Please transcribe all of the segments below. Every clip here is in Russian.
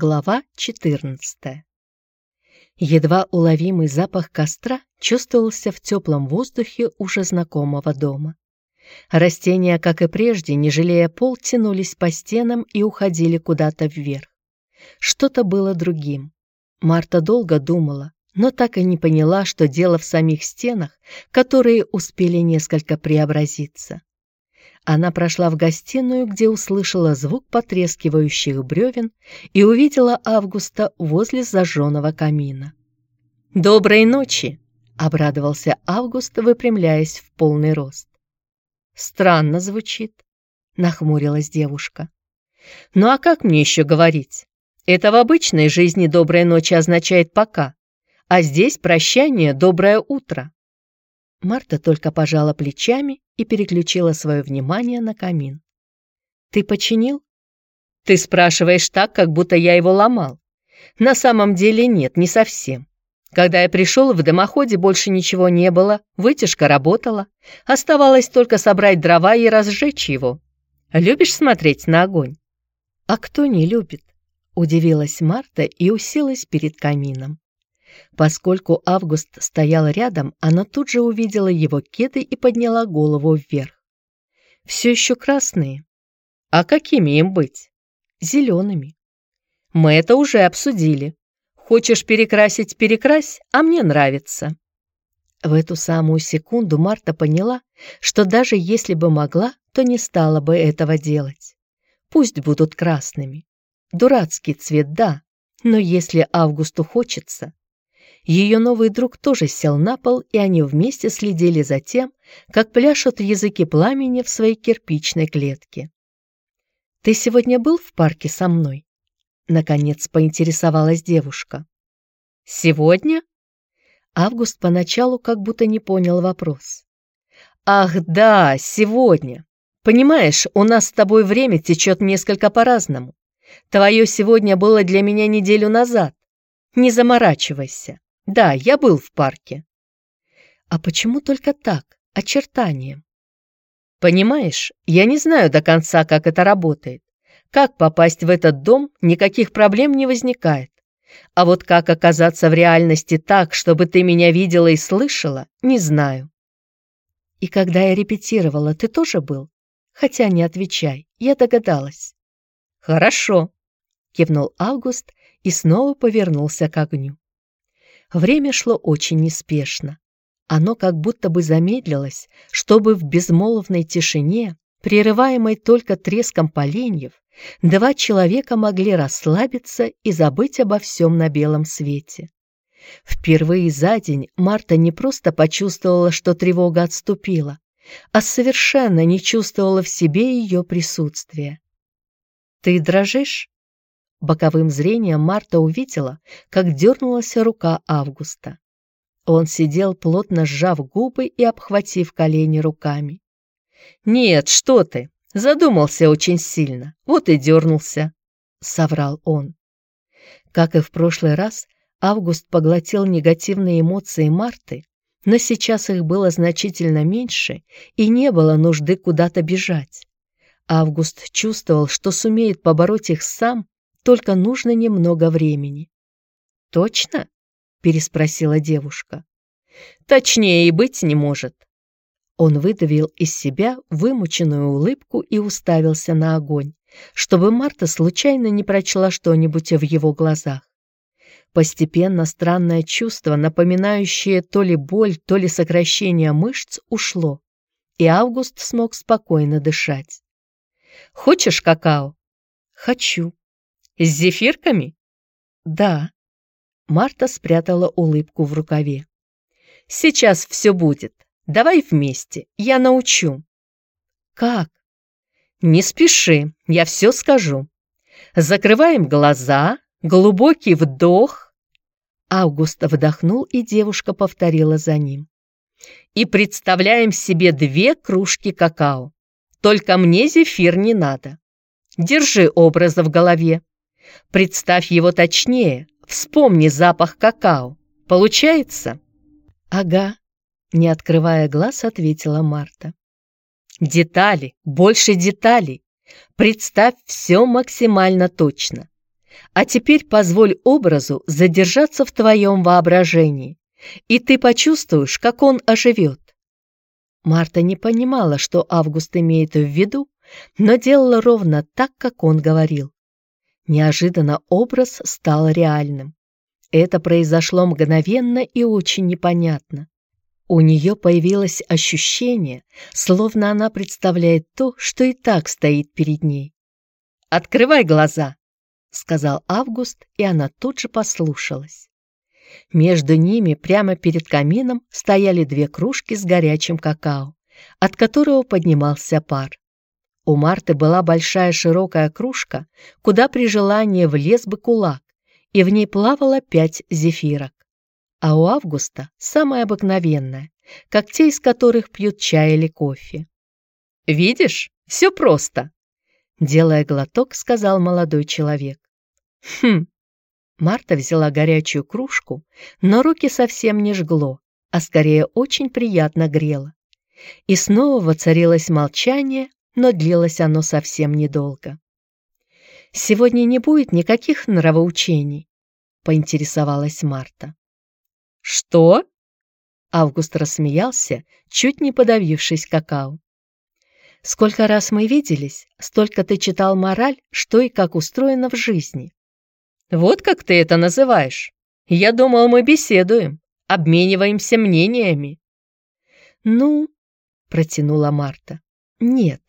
Глава 14 Едва уловимый запах костра чувствовался в теплом воздухе уже знакомого дома. Растения, как и прежде, не жалея пол, тянулись по стенам и уходили куда-то вверх. Что-то было другим. Марта долго думала, но так и не поняла, что дело в самих стенах, которые успели несколько преобразиться. Она прошла в гостиную, где услышала звук потрескивающих бревен и увидела Августа возле зажженного камина. «Доброй ночи!» — обрадовался Август, выпрямляясь в полный рост. «Странно звучит», — нахмурилась девушка. «Ну а как мне еще говорить? Это в обычной жизни доброй ночи означает «пока», а здесь прощание «доброе утро». Марта только пожала плечами и переключила свое внимание на камин. «Ты починил?» «Ты спрашиваешь так, как будто я его ломал. На самом деле нет, не совсем. Когда я пришел, в дымоходе больше ничего не было, вытяжка работала. Оставалось только собрать дрова и разжечь его. Любишь смотреть на огонь?» «А кто не любит?» — удивилась Марта и уселась перед камином. Поскольку Август стоял рядом, она тут же увидела его кеды и подняла голову вверх. «Все еще красные. А какими им быть?» «Зелеными». «Мы это уже обсудили. Хочешь перекрасить – перекрась, а мне нравится». В эту самую секунду Марта поняла, что даже если бы могла, то не стала бы этого делать. Пусть будут красными. Дурацкий цвет, да, но если Августу хочется, ее новый друг тоже сел на пол, и они вместе следили за тем, как пляшут языки пламени в своей кирпичной клетке. «Ты сегодня был в парке со мной?» Наконец поинтересовалась девушка. «Сегодня?» Август поначалу как будто не понял вопрос. «Ах да, сегодня. Понимаешь, у нас с тобой время течет несколько по-разному. Твое сегодня было для меня неделю назад. Не заморачивайся. Да, я был в парке. А почему только так, очертанием? Понимаешь, я не знаю до конца, как это работает. Как попасть в этот дом, никаких проблем не возникает. А вот как оказаться в реальности так, чтобы ты меня видела и слышала, не знаю. И когда я репетировала, ты тоже был? Хотя не отвечай, я догадалась. Хорошо, кивнул Август и снова повернулся к огню. Время шло очень неспешно. Оно как будто бы замедлилось, чтобы в безмолвной тишине, прерываемой только треском поленьев, два человека могли расслабиться и забыть обо всем на белом свете. Впервые за день Марта не просто почувствовала, что тревога отступила, а совершенно не чувствовала в себе ее присутствия. «Ты дрожишь?» Боковым зрением Марта увидела, как дернулась рука Августа. Он сидел, плотно сжав губы и обхватив колени руками. «Нет, что ты! Задумался очень сильно, вот и дернулся!» — соврал он. Как и в прошлый раз, Август поглотил негативные эмоции Марты, но сейчас их было значительно меньше и не было нужды куда-то бежать. Август чувствовал, что сумеет побороть их сам только нужно немного времени. «Точно?» — переспросила девушка. «Точнее и быть не может». Он выдавил из себя вымученную улыбку и уставился на огонь, чтобы Марта случайно не прочла что-нибудь в его глазах. Постепенно странное чувство, напоминающее то ли боль, то ли сокращение мышц, ушло, и Август смог спокойно дышать. «Хочешь какао?» «Хочу», с зефирками? Да. Марта спрятала улыбку в рукаве. Сейчас все будет. Давай вместе, я научу. Как? Не спеши, я все скажу. Закрываем глаза, глубокий вдох. Август вдохнул, и девушка повторила за ним. И представляем себе две кружки какао. Только мне зефир не надо. Держи образ в голове. Представь его точнее, вспомни запах какао. Получается? Ага, не открывая глаз, ответила Марта. Детали, больше деталей. Представь все максимально точно. А теперь позволь образу задержаться в твоем воображении, и ты почувствуешь, как он оживет. Марта не понимала, что Август имеет в виду, но делала ровно так, как он говорил. Неожиданно образ стал реальным. Это произошло мгновенно и очень непонятно. У нее появилось ощущение, словно она представляет то, что и так стоит перед ней. «Открывай глаза!» — сказал Август, и она тут же послушалась. Между ними, прямо перед камином, стояли две кружки с горячим какао, от которого поднимался пар. У Марты была большая широкая кружка, куда при желании влез бы кулак, и в ней плавало пять зефирок. А у Августа самая обыкновенная, как те, из которых пьют чай или кофе. «Видишь, все просто», — делая глоток, сказал молодой человек. «Хм». Марта взяла горячую кружку, но руки совсем не жгло, а скорее очень приятно грело. И снова воцарилось молчание, но длилось оно совсем недолго. «Сегодня не будет никаких нравоучений», — поинтересовалась Марта. «Что?» Август рассмеялся, чуть не подавившись какао. «Сколько раз мы виделись, столько ты читал мораль, что и как устроено в жизни». «Вот как ты это называешь? Я думал, мы беседуем, обмениваемся мнениями». «Ну...» — протянула Марта. «Нет,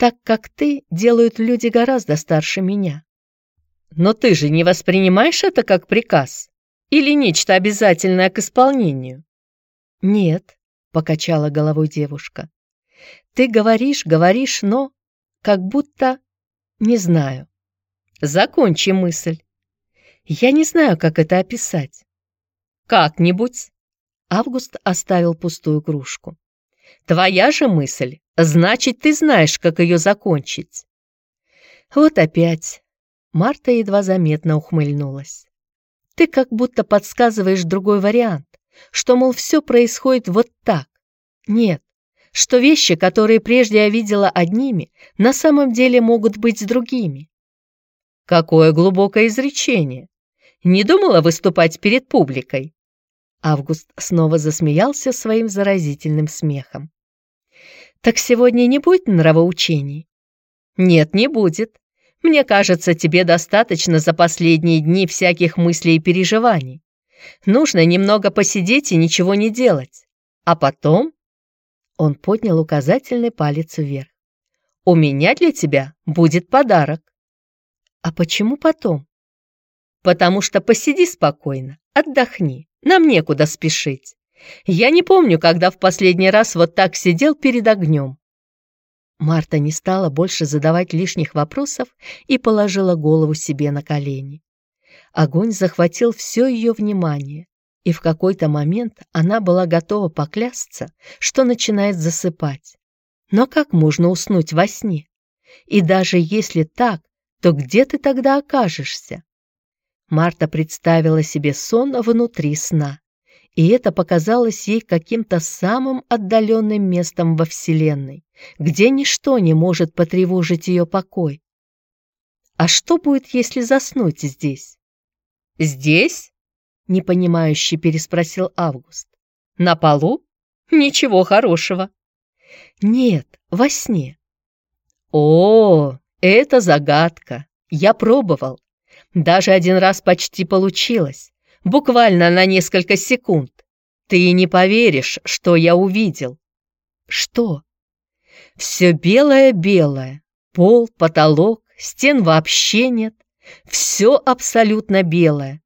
так как ты делают люди гораздо старше меня. Но ты же не воспринимаешь это как приказ или нечто обязательное к исполнению? Нет, покачала головой девушка. Ты говоришь, говоришь, но как будто не знаю. Закончи мысль. Я не знаю, как это описать. Как-нибудь. Август оставил пустую кружку. Твоя же мысль Значит, ты знаешь, как ее закончить. Вот опять. Марта едва заметно ухмыльнулась. Ты как будто подсказываешь другой вариант, что, мол, все происходит вот так. Нет, что вещи, которые прежде я видела одними, на самом деле могут быть другими. Какое глубокое изречение. Не думала выступать перед публикой? Август снова засмеялся своим заразительным смехом. Так сегодня не будет нравоучений? Нет, не будет. Мне кажется, тебе достаточно за последние дни всяких мыслей и переживаний. Нужно немного посидеть и ничего не делать. А потом... Он поднял указательный палец вверх. У меня для тебя будет подарок. А почему потом? Потому что посиди спокойно, отдохни, нам некуда спешить. Я не помню, когда в последний раз вот так сидел перед огнем. Марта не стала больше задавать лишних вопросов и положила голову себе на колени. Огонь захватил все ее внимание, и в какой-то момент она была готова поклясться, что начинает засыпать. Но как можно уснуть во сне? И даже если так, то где ты тогда окажешься? Марта представила себе сон внутри сна и это показалось ей каким-то самым отдаленным местом во Вселенной, где ничто не может потревожить ее покой. А что будет, если заснуть здесь? «Здесь?» — непонимающе переспросил Август. «На полу? Ничего хорошего». «Нет, во сне». «О, это загадка. Я пробовал. Даже один раз почти получилось буквально на несколько секунд. Ты не поверишь, что я увидел. Что? Все белое-белое. Пол, потолок, стен вообще нет. Все абсолютно белое.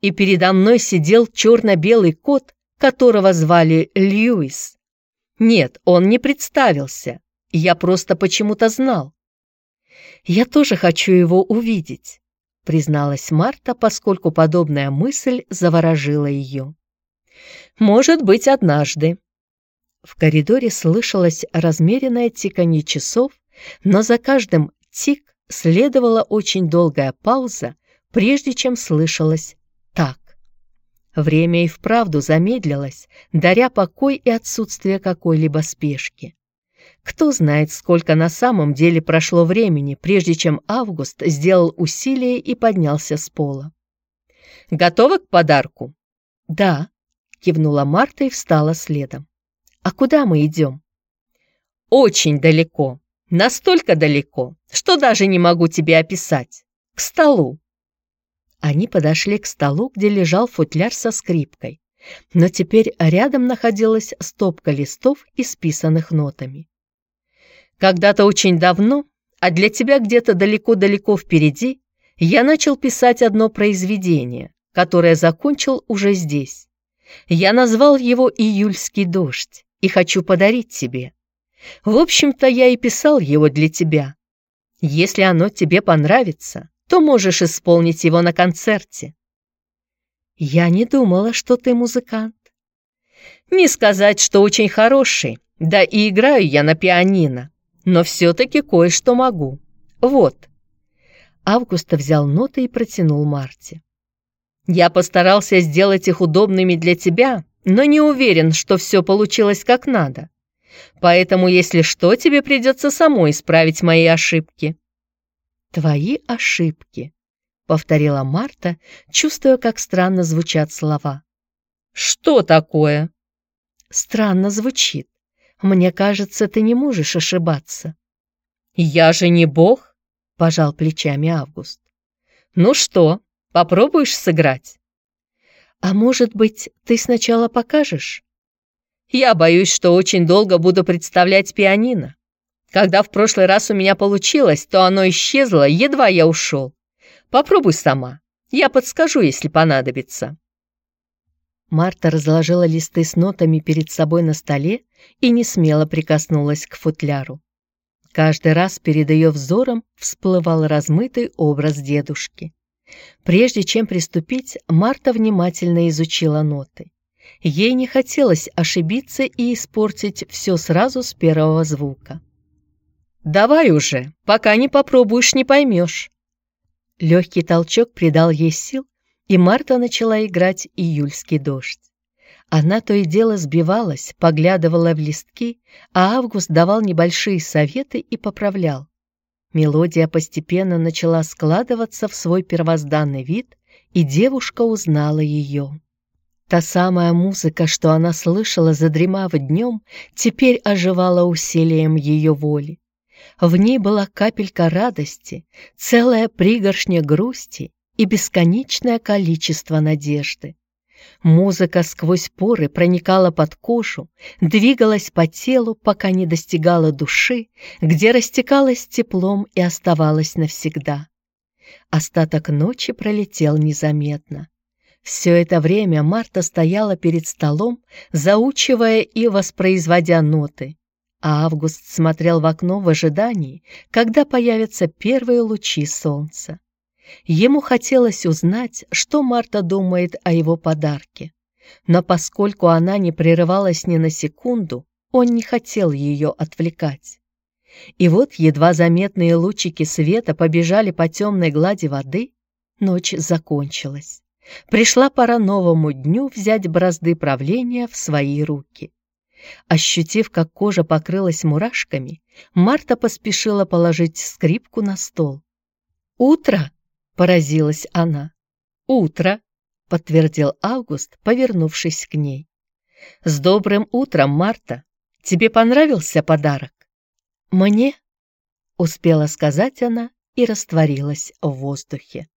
И передо мной сидел черно-белый кот, которого звали Льюис. Нет, он не представился. Я просто почему-то знал. Я тоже хочу его увидеть призналась Марта, поскольку подобная мысль заворожила ее. «Может быть, однажды». В коридоре слышалось размеренное тиканье часов, но за каждым тик следовала очень долгая пауза, прежде чем слышалось «так». Время и вправду замедлилось, даря покой и отсутствие какой-либо спешки. Кто знает, сколько на самом деле прошло времени, прежде чем Август сделал усилие и поднялся с пола. «Готова к подарку?» «Да», — кивнула Марта и встала следом. «А куда мы идем?» «Очень далеко. Настолько далеко, что даже не могу тебе описать. К столу». Они подошли к столу, где лежал футляр со скрипкой, но теперь рядом находилась стопка листов, исписанных нотами. Когда-то очень давно, а для тебя где-то далеко-далеко впереди, я начал писать одно произведение, которое закончил уже здесь. Я назвал его «Июльский дождь» и хочу подарить тебе. В общем-то, я и писал его для тебя. Если оно тебе понравится, то можешь исполнить его на концерте. Я не думала, что ты музыкант. Не сказать, что очень хороший, да и играю я на пианино но все-таки кое-что могу. Вот». Августа взял ноты и протянул Марте. «Я постарался сделать их удобными для тебя, но не уверен, что все получилось как надо. Поэтому, если что, тебе придется самой исправить мои ошибки». «Твои ошибки», — повторила Марта, чувствуя, как странно звучат слова. «Что такое?» «Странно звучит. Мне кажется, ты не можешь ошибаться». «Я же не бог», — пожал плечами Август. «Ну что, попробуешь сыграть?» «А может быть, ты сначала покажешь?» «Я боюсь, что очень долго буду представлять пианино. Когда в прошлый раз у меня получилось, то оно исчезло, едва я ушел. Попробуй сама, я подскажу, если понадобится». Марта разложила листы с нотами перед собой на столе и не смело прикоснулась к футляру. Каждый раз перед ее взором всплывал размытый образ дедушки. Прежде чем приступить, Марта внимательно изучила ноты. Ей не хотелось ошибиться и испортить все сразу с первого звука. «Давай уже, пока не попробуешь, не поймешь». Легкий толчок придал ей сил, и Марта начала играть «Июльский дождь». Она то и дело сбивалась, поглядывала в листки, а Август давал небольшие советы и поправлял. Мелодия постепенно начала складываться в свой первозданный вид, и девушка узнала ее. Та самая музыка, что она слышала, задремав днем, теперь оживала усилием ее воли. В ней была капелька радости, целая пригоршня грусти и бесконечное количество надежды. Музыка сквозь поры проникала под кожу, двигалась по телу, пока не достигала души, где растекалась теплом и оставалась навсегда. Остаток ночи пролетел незаметно. Все это время Марта стояла перед столом, заучивая и воспроизводя ноты, а Август смотрел в окно в ожидании, когда появятся первые лучи солнца. Ему хотелось узнать, что Марта думает о его подарке. Но поскольку она не прерывалась ни на секунду, он не хотел ее отвлекать. И вот едва заметные лучики света побежали по темной глади воды, ночь закончилась. Пришла пора новому дню взять бразды правления в свои руки. Ощутив, как кожа покрылась мурашками, Марта поспешила положить скрипку на стол. «Утро!» — поразилась она. «Утро», — подтвердил Август, повернувшись к ней. «С добрым утром, Марта! Тебе понравился подарок?» «Мне?» — успела сказать она и растворилась в воздухе.